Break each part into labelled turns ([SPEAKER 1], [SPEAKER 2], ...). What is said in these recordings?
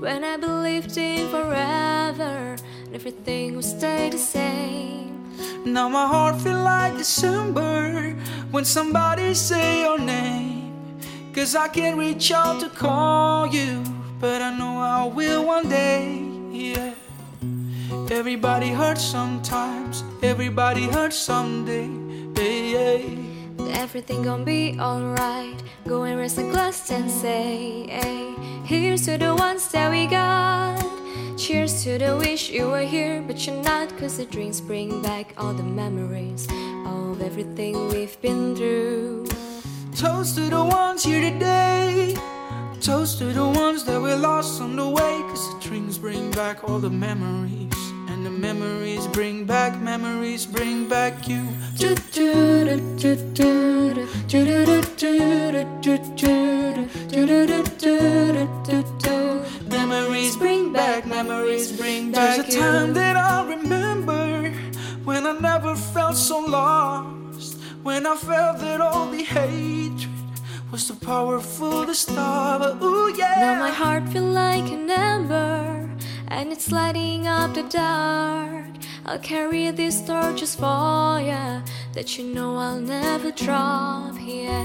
[SPEAKER 1] When I believed in forever, and everything would stay the same.
[SPEAKER 2] Now my heart feels like December when somebody say your name. Cause I can't reach out to call you, but I know I will one day. Yeah. Everybody hurts sometimes, everybody hurts someday. Hey, hey.
[SPEAKER 1] Everything gonna be alright. Go and raise a glass and say, hey, here's to the ones that we got. Cheers to the wish you were here, but you're not. Cause the drinks bring back all the memories of everything we've been through.
[SPEAKER 2] Toast to the ones here today. Toast to the ones that we lost on the way. Cause the drinks bring back all the memories. The memories bring back, memories bring back you. Memories bring back, memories bring back. There's a time that I remember when I never felt so lost. When I felt that all the hatred was too powerful to stop. Ooh, yeah.
[SPEAKER 1] Now my heart feel like an ember, and it's lighting up the dark. I'll carry this torch just for ya, that you know I'll never drop. Yeah.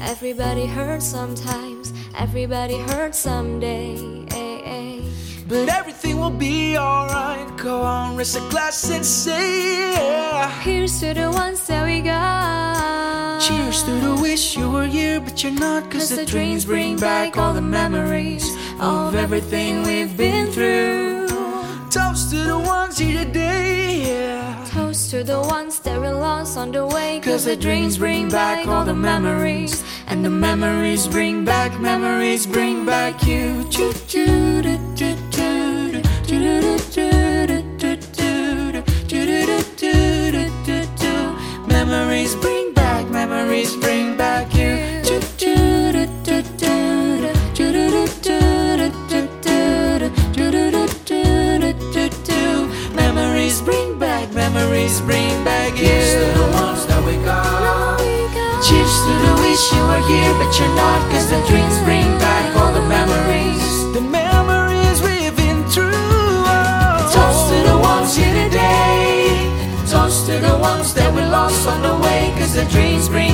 [SPEAKER 1] Everybody hurts sometimes, everybody hurts someday. eh, eh.
[SPEAKER 2] But everything will be alright. Go on, raise a glass and say, yeah.
[SPEAKER 1] Here's to the ones that we got.
[SPEAKER 2] Cheers to the wish you were here, but you're not. Cause, the dreams bring back all the memories everything we've been through. Toast to the ones here today, yeah.
[SPEAKER 1] Toast to the ones that we lost on the way. Cause the dreams bring back all the memories.
[SPEAKER 2] And the memories bring back, memories bring back you. Choo choo doo lost on the way. Cause the dreams bring